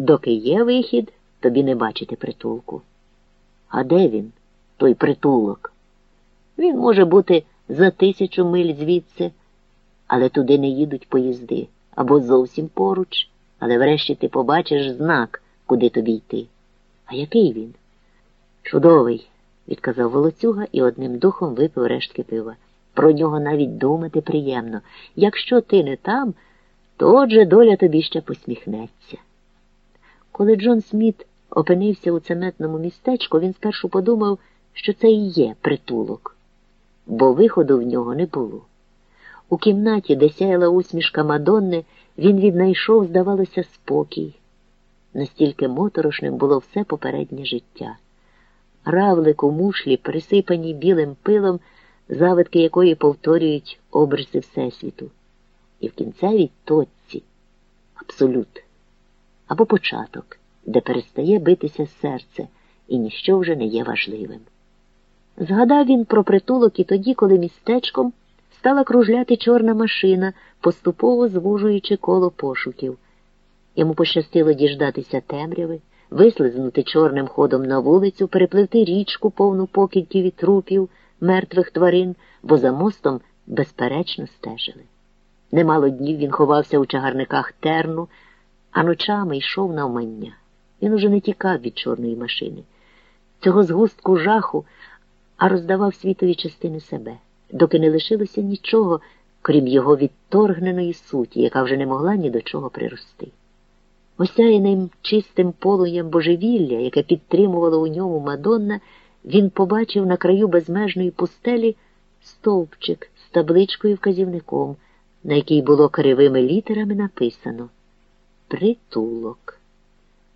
Доки є вихід, тобі не бачити притулку. А де він, той притулок? Він може бути за тисячу миль звідси, але туди не їдуть поїзди або зовсім поруч, але врешті ти побачиш знак, куди тобі йти. А який він? Чудовий, відказав волоцюга і одним духом випив рештки пива. Про нього навіть думати приємно. Якщо ти не там, то отже доля тобі ще посміхнеться. Коли Джон Сміт опинився у цементному містечку, він спершу подумав, що це і є притулок, бо виходу в нього не було. У кімнаті, де сяяла усмішка Мадонни, він віднайшов, здавалося, спокій. Настільки моторошним було все попереднє життя. Равлик у мушлі, присипані білим пилом, завитки якої повторюють обриси Всесвіту. І в кінцевій точці абсолют або початок, де перестає битися серце, і ніщо вже не є важливим. Згадав він про притулок і тоді, коли містечком стала кружляти чорна машина, поступово звужуючи коло пошуків. Йому пощастило діждатися темряви, вислизнути чорним ходом на вулицю, перепливти річку, повну покидьків і трупів, мертвих тварин, бо за мостом безперечно стежили. Немало днів він ховався у чагарниках терну, а ночами йшов навмання. Він уже не тікав від чорної машини, цього згустку жаху, а роздавав світові частини себе, доки не лишилося нічого, крім його відторгненої суті, яка вже не могла ні до чого прирости. Осяяним чистим полум'ям божевілля, яке підтримувало у ньому Мадонна, він побачив на краю безмежної пустелі стовпчик з табличкою вказівником, на якій було кривими літерами написано Притулок.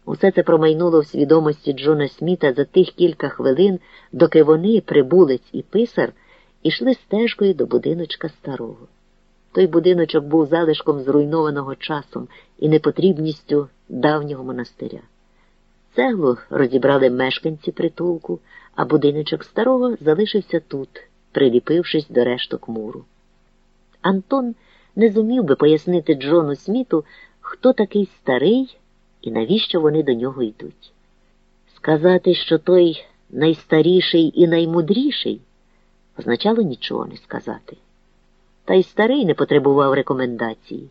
Усе це промайнуло в свідомості Джона Сміта за тих кілька хвилин, доки вони, прибулець і писар, ішли стежкою до будиночка старого. Той будиночок був залишком зруйнованого часом і непотрібністю давнього монастиря. Цеглу розібрали мешканці притулку, а будиночок старого залишився тут, приліпившись до решток муру. Антон не зумів би пояснити Джону Сміту, хто такий старий і навіщо вони до нього йдуть. Сказати, що той найстаріший і наймудріший, означало нічого не сказати. Та й старий не потребував рекомендації.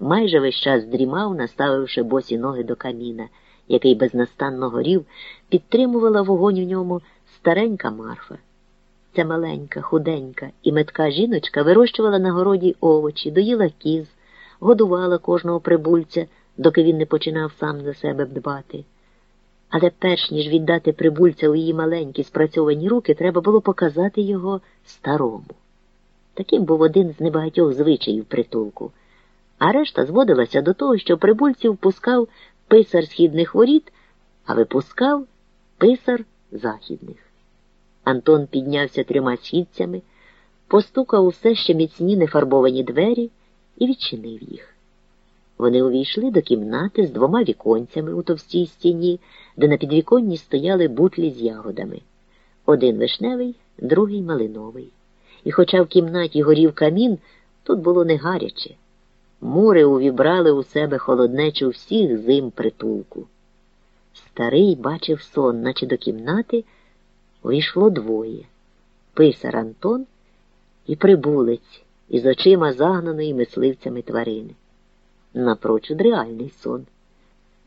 Майже весь час дрімав, наставивши босі ноги до каміна, який безнастанно горів, підтримувала вогонь у ньому старенька Марфа. Ця маленька, худенька і метка жіночка вирощувала на городі овочі, доїла кіз, годувала кожного прибульця, доки він не починав сам за себе дбати. Але перш ніж віддати прибульця у її маленькі спрацьовані руки, треба було показати його старому. Таким був один з небагатьох звичаїв притулку, а решта зводилася до того, що прибульців пускав писар східних воріт, а випускав писар західних. Антон піднявся трьома східцями, постукав усе ще міцні нефарбовані двері і відчинив їх. Вони увійшли до кімнати з двома віконцями у товстій стіні, де на підвіконні стояли бутлі з ягодами. Один вишневий, другий малиновий. І хоча в кімнаті горів камін, тут було не гаряче. Мури увібрали у себе холоднечу всіх зим притулку. Старий бачив сон, наче до кімнати увійшло двоє писар Антон і прибулець із очима загнаної мисливцями тварини. Напрочуд реальний сон.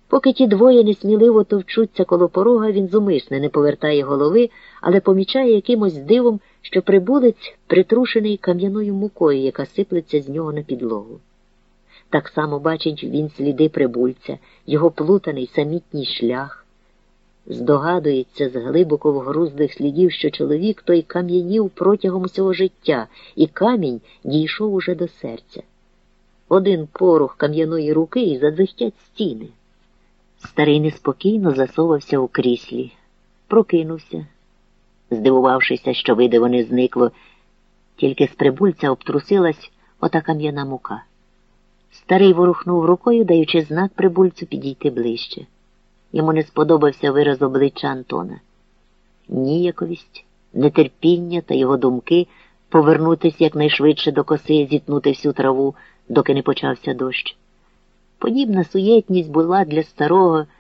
Поки ті двоє несміливо товчуться коло порога, він зумисне не повертає голови, але помічає якимось дивом, що прибулець притрушений кам'яною мукою, яка сиплеться з нього на підлогу. Так само бачить він сліди прибульця, його плутаний самітній шлях. Здогадується з глибоко вгруздих слідів, що чоловік той кам'янів протягом усього життя, і камінь дійшов уже до серця. Один порух кам'яної руки і задзихтять стіни. Старий неспокійно засовався у кріслі, прокинувся, здивувавшися, що видиво не зникло, тільки з прибульця обтрусилась ота кам'яна мука. Старий ворухнув рукою, даючи знак прибульцю підійти ближче. Йому не сподобався вираз обличчя Антона. Ніяковість, нетерпіння та його думки повернутися якнайшвидше до коси, зітнути всю траву, доки не почався дощ. Подібна суєтність була для старого